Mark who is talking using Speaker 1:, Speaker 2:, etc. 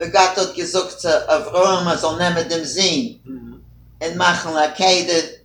Speaker 1: der Gott hat gesagt zu Avroam, er soll nehmen dem Sinn mhm. und